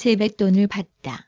세뱃돈을 받다.